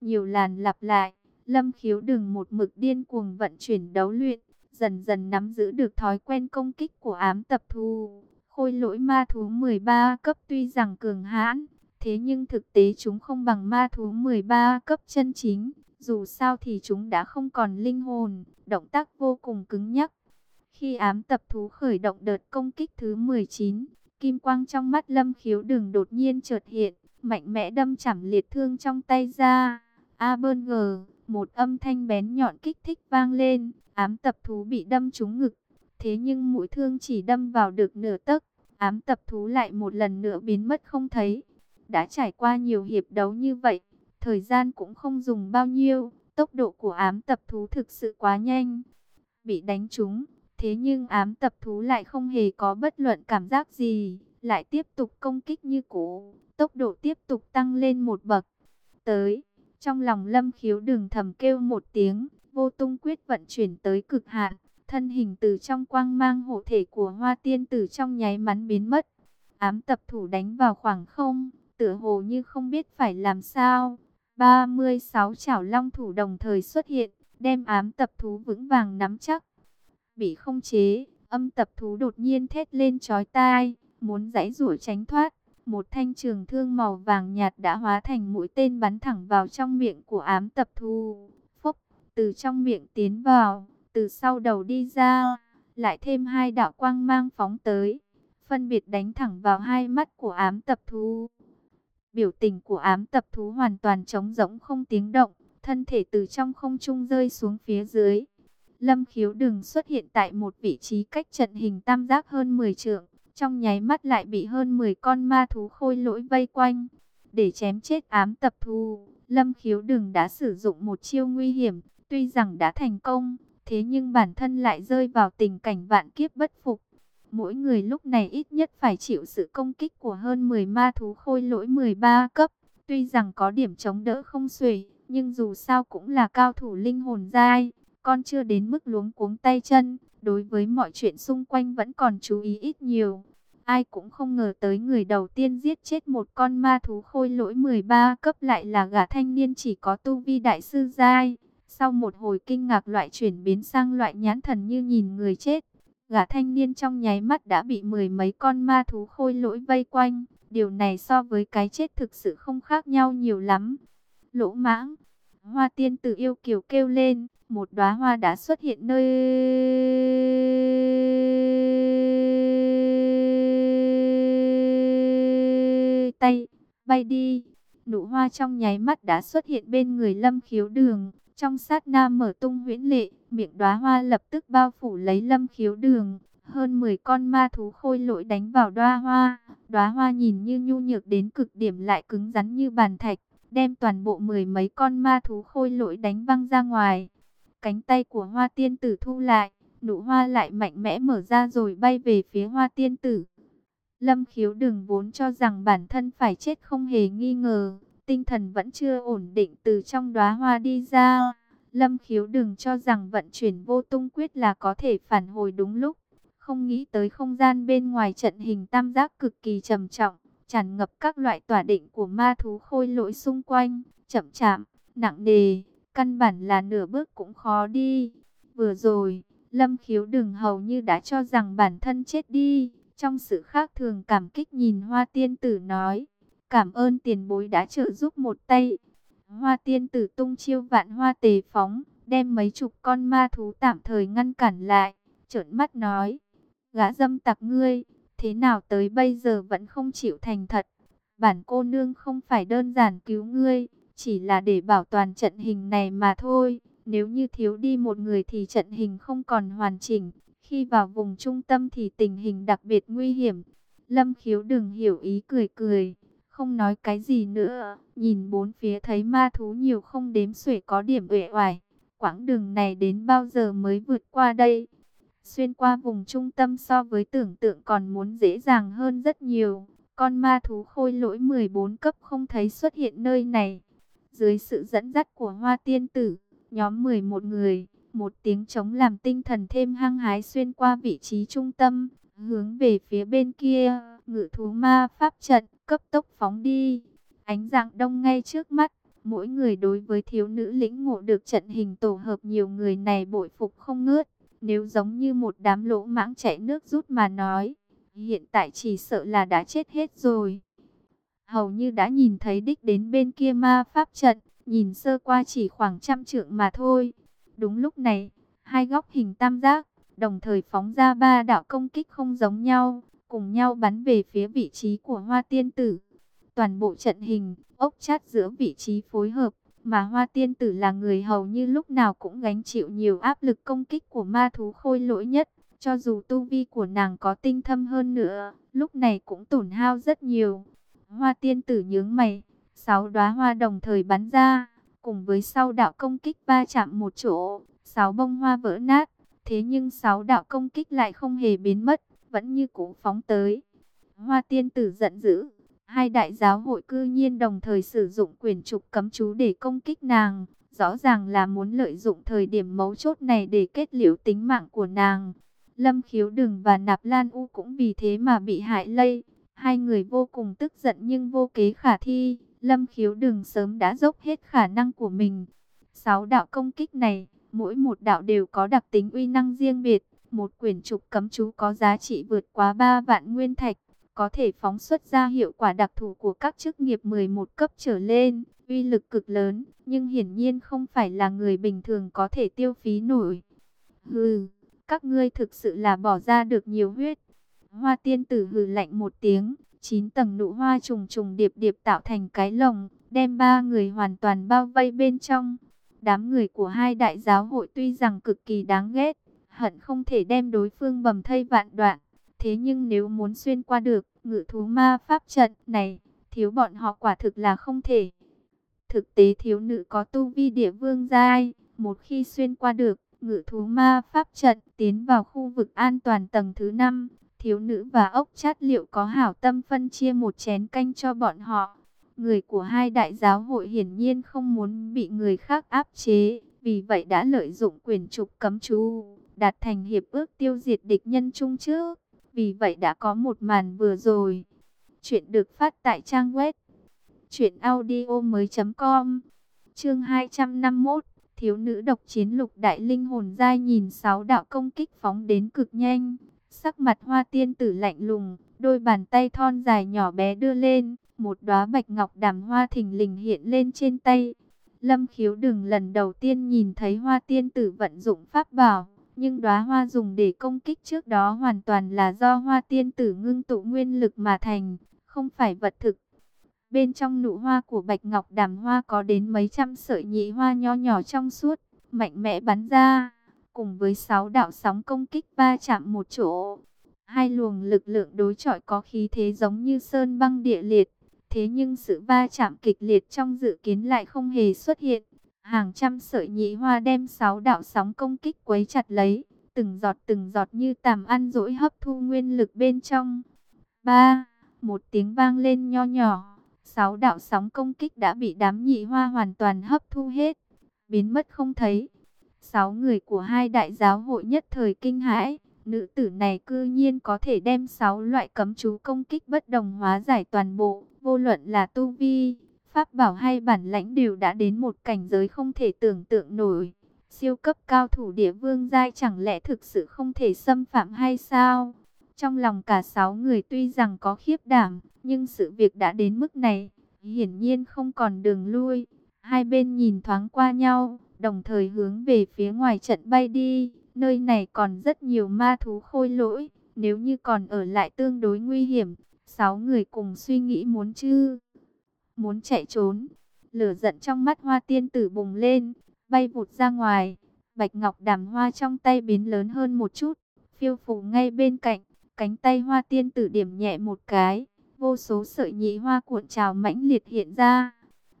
Nhiều làn lặp lại, lâm khiếu đừng một mực điên cuồng vận chuyển đấu luyện, dần dần nắm giữ được thói quen công kích của ám tập thú. Khôi lỗi ma thú 13 cấp tuy rằng cường hãn, thế nhưng thực tế chúng không bằng ma thú 13 cấp chân chính dù sao thì chúng đã không còn linh hồn, động tác vô cùng cứng nhắc. Khi ám tập thú khởi động đợt công kích thứ 19, kim quang trong mắt lâm khiếu đường đột nhiên chợt hiện, mạnh mẽ đâm chảm liệt thương trong tay ra. A bơn ngờ một âm thanh bén nhọn kích thích vang lên, ám tập thú bị đâm trúng ngực. Thế nhưng mũi thương chỉ đâm vào được nửa tấc, ám tập thú lại một lần nữa biến mất không thấy. Đã trải qua nhiều hiệp đấu như vậy, Thời gian cũng không dùng bao nhiêu, tốc độ của ám tập thú thực sự quá nhanh. Bị đánh trúng, thế nhưng ám tập thú lại không hề có bất luận cảm giác gì, lại tiếp tục công kích như cũ, tốc độ tiếp tục tăng lên một bậc. Tới, trong lòng lâm khiếu đường thầm kêu một tiếng, vô tung quyết vận chuyển tới cực hạn, thân hình từ trong quang mang hộ thể của hoa tiên tử trong nháy mắn biến mất. Ám tập thủ đánh vào khoảng không, tựa hồ như không biết phải làm sao, 36 chảo long thủ đồng thời xuất hiện, đem ám tập thú vững vàng nắm chắc. Bị không chế, âm tập thú đột nhiên thét lên chói tai, muốn giãy rủa tránh thoát. Một thanh trường thương màu vàng nhạt đã hóa thành mũi tên bắn thẳng vào trong miệng của ám tập thú. Phốc, từ trong miệng tiến vào, từ sau đầu đi ra, lại thêm hai đạo quang mang phóng tới, phân biệt đánh thẳng vào hai mắt của ám tập thú. Biểu tình của ám tập thú hoàn toàn trống rỗng không tiếng động, thân thể từ trong không trung rơi xuống phía dưới. Lâm khiếu đừng xuất hiện tại một vị trí cách trận hình tam giác hơn 10 trượng, trong nháy mắt lại bị hơn 10 con ma thú khôi lỗi vây quanh. Để chém chết ám tập thu Lâm khiếu đừng đã sử dụng một chiêu nguy hiểm, tuy rằng đã thành công, thế nhưng bản thân lại rơi vào tình cảnh vạn kiếp bất phục. Mỗi người lúc này ít nhất phải chịu sự công kích của hơn 10 ma thú khôi lỗi 13 cấp. Tuy rằng có điểm chống đỡ không xuể, nhưng dù sao cũng là cao thủ linh hồn giai. Con chưa đến mức luống cuống tay chân, đối với mọi chuyện xung quanh vẫn còn chú ý ít nhiều. Ai cũng không ngờ tới người đầu tiên giết chết một con ma thú khôi lỗi 13 cấp lại là gã thanh niên chỉ có tu vi đại sư giai. Sau một hồi kinh ngạc loại chuyển biến sang loại nhãn thần như nhìn người chết, Gã thanh niên trong nháy mắt đã bị mười mấy con ma thú khôi lỗi vây quanh. Điều này so với cái chết thực sự không khác nhau nhiều lắm. Lỗ mãng, hoa tiên tử yêu kiều kêu lên, một đóa hoa đã xuất hiện nơi tay, bay đi. Nụ hoa trong nháy mắt đã xuất hiện bên người lâm khiếu đường. Trong sát na mở tung huyễn lệ, miệng đóa hoa lập tức bao phủ lấy lâm khiếu đường. Hơn 10 con ma thú khôi lỗi đánh vào đóa hoa. Đóa hoa nhìn như nhu nhược đến cực điểm lại cứng rắn như bàn thạch. Đem toàn bộ mười mấy con ma thú khôi lỗi đánh văng ra ngoài. Cánh tay của hoa tiên tử thu lại. Nụ hoa lại mạnh mẽ mở ra rồi bay về phía hoa tiên tử. Lâm khiếu đừng vốn cho rằng bản thân phải chết không hề nghi ngờ. Tinh thần vẫn chưa ổn định từ trong đóa hoa đi ra. Lâm khiếu đừng cho rằng vận chuyển vô tung quyết là có thể phản hồi đúng lúc. Không nghĩ tới không gian bên ngoài trận hình tam giác cực kỳ trầm trọng. Tràn ngập các loại tỏa định của ma thú khôi lỗi xung quanh. Chậm chạm, nặng nề, căn bản là nửa bước cũng khó đi. Vừa rồi, Lâm khiếu đừng hầu như đã cho rằng bản thân chết đi trong sự khác thường cảm kích nhìn hoa tiên tử nói. Cảm ơn tiền bối đã trợ giúp một tay. Hoa tiên tử tung chiêu vạn hoa tề phóng. Đem mấy chục con ma thú tạm thời ngăn cản lại. Trợn mắt nói. Gã dâm tặc ngươi. Thế nào tới bây giờ vẫn không chịu thành thật. Bản cô nương không phải đơn giản cứu ngươi. Chỉ là để bảo toàn trận hình này mà thôi. Nếu như thiếu đi một người thì trận hình không còn hoàn chỉnh. Khi vào vùng trung tâm thì tình hình đặc biệt nguy hiểm. Lâm khiếu đừng hiểu ý cười cười, không nói cái gì nữa. Nhìn bốn phía thấy ma thú nhiều không đếm xuể có điểm uể oải. Quãng đường này đến bao giờ mới vượt qua đây? Xuyên qua vùng trung tâm so với tưởng tượng còn muốn dễ dàng hơn rất nhiều. Con ma thú khôi lỗi 14 cấp không thấy xuất hiện nơi này. Dưới sự dẫn dắt của hoa tiên tử, nhóm 11 người một tiếng trống làm tinh thần thêm hăng hái xuyên qua vị trí trung tâm, hướng về phía bên kia, ngự thú ma pháp trận, cấp tốc phóng đi. Ánh dạng đông ngay trước mắt, mỗi người đối với thiếu nữ lĩnh ngộ được trận hình tổ hợp nhiều người này bội phục không ngớt. Nếu giống như một đám lỗ mãng chạy nước rút mà nói, hiện tại chỉ sợ là đã chết hết rồi. Hầu như đã nhìn thấy đích đến bên kia ma pháp trận, nhìn sơ qua chỉ khoảng trăm trượng mà thôi. Đúng lúc này, hai góc hình tam giác, đồng thời phóng ra ba đạo công kích không giống nhau, cùng nhau bắn về phía vị trí của hoa tiên tử. Toàn bộ trận hình, ốc chát giữa vị trí phối hợp, mà hoa tiên tử là người hầu như lúc nào cũng gánh chịu nhiều áp lực công kích của ma thú khôi lỗi nhất. Cho dù tu vi của nàng có tinh thâm hơn nữa, lúc này cũng tổn hao rất nhiều. Hoa tiên tử nhướng mày, sáu đóa hoa đồng thời bắn ra, cùng với sau đạo công kích ba chạm một chỗ, sáu bông hoa vỡ nát. Thế nhưng sáu đạo công kích lại không hề biến mất, vẫn như cũ phóng tới. Hoa tiên tử giận dữ, hai đại giáo hội cư nhiên đồng thời sử dụng quyền trục cấm chú để công kích nàng. Rõ ràng là muốn lợi dụng thời điểm mấu chốt này để kết liễu tính mạng của nàng. Lâm khiếu đừng và nạp lan u cũng vì thế mà bị hại lây. Hai người vô cùng tức giận nhưng vô kế khả thi. Lâm khiếu đừng sớm đã dốc hết khả năng của mình. Sáu đạo công kích này, mỗi một đạo đều có đặc tính uy năng riêng biệt. Một quyển trục cấm chú có giá trị vượt quá 3 vạn nguyên thạch, có thể phóng xuất ra hiệu quả đặc thù của các chức nghiệp 11 cấp trở lên, uy lực cực lớn, nhưng hiển nhiên không phải là người bình thường có thể tiêu phí nổi. Hừ, các ngươi thực sự là bỏ ra được nhiều huyết. Hoa tiên tử hừ lạnh một tiếng, Chín tầng nụ hoa trùng trùng điệp điệp tạo thành cái lồng, đem ba người hoàn toàn bao vây bên trong. Đám người của hai đại giáo hội tuy rằng cực kỳ đáng ghét, hận không thể đem đối phương bầm thây vạn đoạn. Thế nhưng nếu muốn xuyên qua được ngự thú ma pháp trận này, thiếu bọn họ quả thực là không thể. Thực tế thiếu nữ có tu vi địa vương giai, một khi xuyên qua được ngự thú ma pháp trận tiến vào khu vực an toàn tầng thứ 5, Thiếu nữ và ốc chát liệu có hảo tâm phân chia một chén canh cho bọn họ. Người của hai đại giáo hội hiển nhiên không muốn bị người khác áp chế. Vì vậy đã lợi dụng quyền trục cấm chú, đạt thành hiệp ước tiêu diệt địch nhân chung trước. Vì vậy đã có một màn vừa rồi. Chuyện được phát tại trang web truyệnaudiomoi.com. Chương 251, thiếu nữ độc chiến lục đại linh hồn giai nhìn sáu đạo công kích phóng đến cực nhanh, Sắc mặt hoa tiên tử lạnh lùng, Đôi bàn tay thon dài nhỏ bé đưa lên, một đóa bạch ngọc đàm hoa thình lình hiện lên trên tay. Lâm khiếu đừng lần đầu tiên nhìn thấy hoa tiên tử vận dụng pháp bảo, nhưng đóa hoa dùng để công kích trước đó hoàn toàn là do hoa tiên tử ngưng tụ nguyên lực mà thành, không phải vật thực. Bên trong nụ hoa của bạch ngọc đàm hoa có đến mấy trăm sợi nhị hoa nho nhỏ trong suốt, mạnh mẽ bắn ra, cùng với sáu đạo sóng công kích va chạm một chỗ. Hai luồng lực lượng đối chọi có khí thế giống như sơn băng địa liệt, thế nhưng sự va chạm kịch liệt trong dự kiến lại không hề xuất hiện. Hàng trăm sợi nhị hoa đem sáu đạo sóng công kích quấy chặt lấy, từng giọt từng giọt như tàm ăn dỗi hấp thu nguyên lực bên trong. Ba, một tiếng vang lên nho nhỏ, sáu đạo sóng công kích đã bị đám nhị hoa hoàn toàn hấp thu hết, biến mất không thấy. Sáu người của hai đại giáo hội nhất thời kinh hãi, nữ tử này cư nhiên có thể đem sáu loại cấm chú công kích bất đồng hóa giải toàn bộ, vô luận là tu vi, pháp bảo hay bản lãnh đều đã đến một cảnh giới không thể tưởng tượng nổi. Siêu cấp cao thủ địa vương giai chẳng lẽ thực sự không thể xâm phạm hay sao? Trong lòng cả sáu người tuy rằng có khiếp đảm, nhưng sự việc đã đến mức này, hiển nhiên không còn đường lui. Hai bên nhìn thoáng qua nhau, đồng thời hướng về phía ngoài trận bay đi. Nơi này còn rất nhiều ma thú khôi lỗi, nếu như còn ở lại tương đối nguy hiểm. Sáu người cùng suy nghĩ muốn chứ, muốn chạy trốn. Lửa giận trong mắt hoa tiên tử bùng lên, bay vụt ra ngoài. Bạch ngọc đàm hoa trong tay biến lớn hơn một chút, phiêu phù ngay bên cạnh. Cánh tay hoa tiên tử điểm nhẹ một cái, vô số sợi nhị hoa cuộn trào mãnh liệt hiện ra.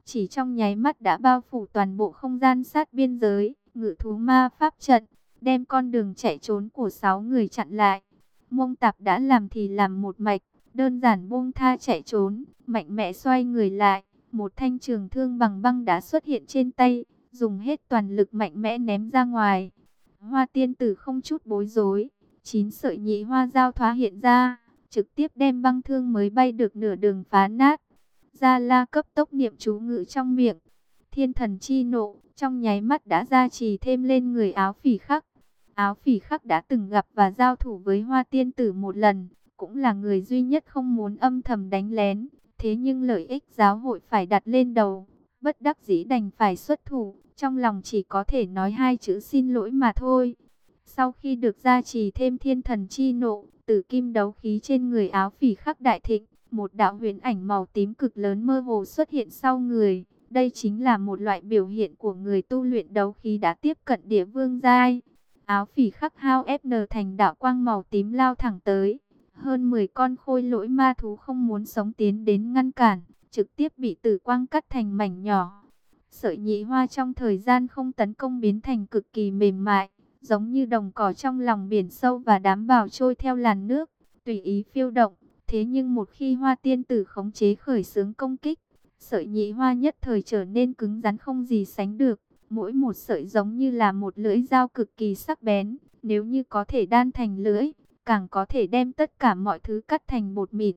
Chỉ trong nháy mắt đã bao phủ toàn bộ không gian sát biên giới, ngự thú ma pháp trận, đem con đường chạy trốn của sáu người chặn lại. Mông tạp đã làm thì làm một mạch, đơn giản buông tha chạy trốn, mạnh mẽ xoay người lại. Một thanh trường thương bằng băng đã xuất hiện trên tay, dùng hết toàn lực mạnh mẽ ném ra ngoài. Hoa tiên tử không chút bối rối, chín sợi nhị hoa giao thoá hiện ra, trực tiếp đem băng thương mới bay được nửa đường phá nát. Gia La cấp tốc niệm chú ngự trong miệng, thiên thần chi nộ, trong nháy mắt đã ra trì thêm lên người áo phỉ khắc. Áo phỉ khắc đã từng gặp và giao thủ với hoa tiên tử một lần, cũng là người duy nhất không muốn âm thầm đánh lén. Thế nhưng lợi ích giáo hội phải đặt lên đầu, bất đắc dĩ đành phải xuất thủ, trong lòng chỉ có thể nói hai chữ xin lỗi mà thôi. Sau khi được gia trì thêm thiên thần chi nộ, tử kim đấu khí trên người áo phỉ khắc đại thịnh, một đạo huyền ảnh màu tím cực lớn mơ hồ xuất hiện sau người. Đây chính là một loại biểu hiện của người tu luyện đấu khí đã tiếp cận địa vương giai. Áo phỉ khắc hao FN thành đạo quang màu tím lao thẳng tới. Hơn 10 con khôi lỗi ma thú không muốn sống tiến đến ngăn cản, trực tiếp bị tử quang cắt thành mảnh nhỏ. Sợi nhị hoa trong thời gian không tấn công biến thành cực kỳ mềm mại, giống như đồng cỏ trong lòng biển sâu và đám bào trôi theo làn nước, tùy ý phiêu động. Thế nhưng một khi hoa tiên tử khống chế khởi xướng công kích, sợi nhị hoa nhất thời trở nên cứng rắn không gì sánh được. Mỗi một sợi giống như là một lưỡi dao cực kỳ sắc bén, nếu như có thể đan thành lưỡi, càng có thể đem tất cả mọi thứ cắt thành bột mịn.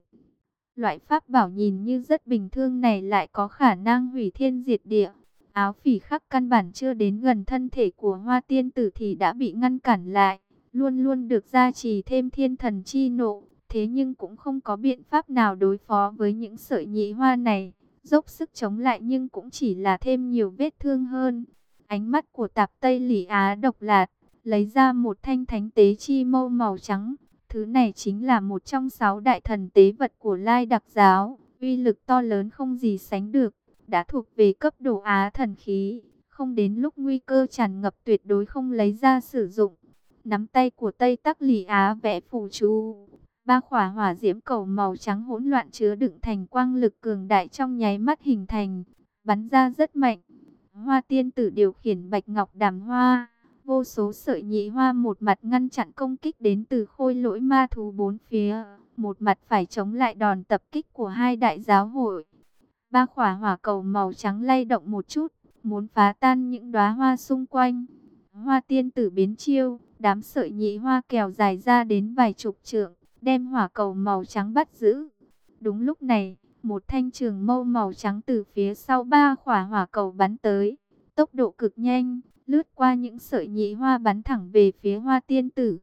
Loại pháp bảo nhìn như rất bình thường này lại có khả năng hủy thiên diệt địa. Áo phỉ khắc căn bản chưa đến gần thân thể của hoa tiên tử thì đã bị ngăn cản lại, luôn luôn được gia trì thêm thiên thần chi nộ. Thế nhưng cũng không có biện pháp nào đối phó với những sợi nhị hoa này. Dốc sức chống lại nhưng cũng chỉ là thêm nhiều vết thương hơn. Ánh mắt của tạp Tây Lỷ Á độc lạt, lấy ra một thanh thánh tế chi mâu màu trắng. Thứ này chính là một trong sáu đại thần tế vật của Lai Đặc Giáo, uy lực to lớn không gì sánh được, đã thuộc về cấp độ Á thần khí, không đến lúc nguy cơ tràn ngập tuyệt đối không lấy ra sử dụng. Nắm tay của Tây Tắc Lỷ Á vẽ phù chú, ba khỏa hỏa diễm cầu màu trắng hỗn loạn chứa đựng thành quang lực cường đại trong nháy mắt hình thành, bắn ra rất mạnh. Hoa tiên tử điều khiển bạch ngọc đàm hoa Vô số sợi nhị hoa một mặt ngăn chặn công kích đến từ khôi lỗi ma thú bốn phía, một mặt phải chống lại đòn tập kích của hai đại giáo hội. Ba khỏa hỏa cầu màu trắng lay động một chút, muốn phá tan những đóa hoa xung quanh. Hoa tiên tử biến chiêu, đám sợi nhị hoa kèo dài ra đến vài chục trượng, đem hỏa cầu màu trắng bắt giữ. Đúng lúc này, một thanh trường mâu màu trắng từ phía sau ba khỏa hỏa cầu bắn tới, tốc độ cực nhanh, lướt qua những sợi nhị hoa bắn thẳng về phía hoa tiên tử.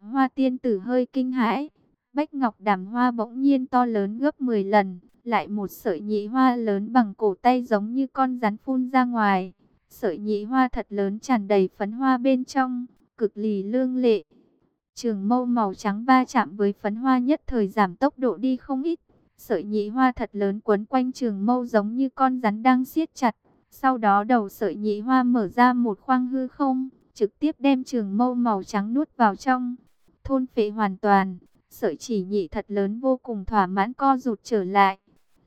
Hoa tiên tử hơi kinh hãi, Bách ngọc đàm hoa bỗng nhiên to lớn gấp 10 lần, lại một sợi nhị hoa lớn bằng cổ tay giống như con rắn phun ra ngoài. Sợi nhị hoa thật lớn tràn đầy phấn hoa bên trong, cực lì lương lệ. Trường mâu màu trắng va chạm với phấn hoa nhất thời giảm tốc độ đi không ít. Sợi nhị hoa thật lớn quấn quanh trường mâu giống như con rắn đang siết chặt. Sau đó đầu sợi nhị hoa mở ra một khoang hư không, trực tiếp đem trường mâu màu trắng nuốt vào trong. Thôn phệ hoàn toàn, sợi chỉ nhị thật lớn vô cùng thỏa mãn co rụt trở lại.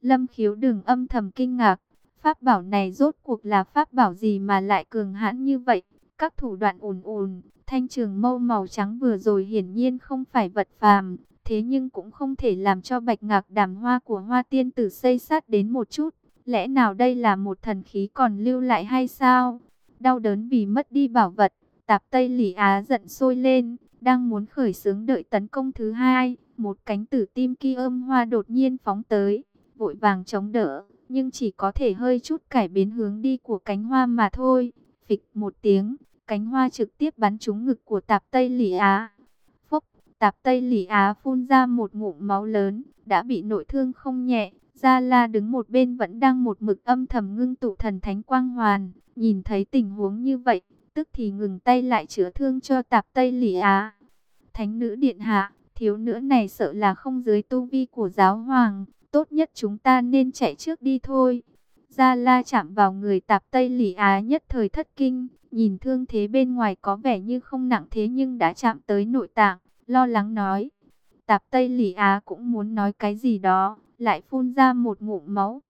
Lâm khiếu đừng âm thầm kinh ngạc, pháp bảo này rốt cuộc là pháp bảo gì mà lại cường hãn như vậy. Các thủ đoạn ùn ùn, thanh trường mâu màu trắng vừa rồi hiển nhiên không phải vật phàm, thế nhưng cũng không thể làm cho bạch ngạc đàm hoa của hoa tiên tử xây sát đến một chút. Lẽ nào đây là một thần khí còn lưu lại hay sao? Đau đớn vì mất đi bảo vật, tạp Tây Lỷ Á giận sôi lên, đang muốn khởi xướng đợi tấn công thứ hai. Một cánh tử tim kia âm hoa đột nhiên phóng tới, vội vàng chống đỡ, nhưng chỉ có thể hơi chút cải biến hướng đi của cánh hoa mà thôi. Phịch một tiếng, cánh hoa trực tiếp bắn trúng ngực của tạp Tây Lỷ Á. Phốc, tạp Tây Lỷ Á phun ra một ngụm máu lớn, đã bị nội thương không nhẹ. Gia La đứng một bên vẫn đang một mực âm thầm ngưng tụ thần thánh quang hoàn, nhìn thấy tình huống như vậy, tức thì ngừng tay lại chữa thương cho tạp Tây Lỷ Á. Thánh nữ điện hạ, thiếu nữ này sợ là không dưới tu vi của giáo hoàng, tốt nhất chúng ta nên chạy trước đi thôi. Gia La chạm vào người tạp Tây Lỷ Á nhất thời thất kinh, nhìn thương thế bên ngoài có vẻ như không nặng thế nhưng đã chạm tới nội tạng, lo lắng nói. Tạp Tây Lỷ Á cũng muốn nói cái gì đó, lại phun ra một ngụm máu.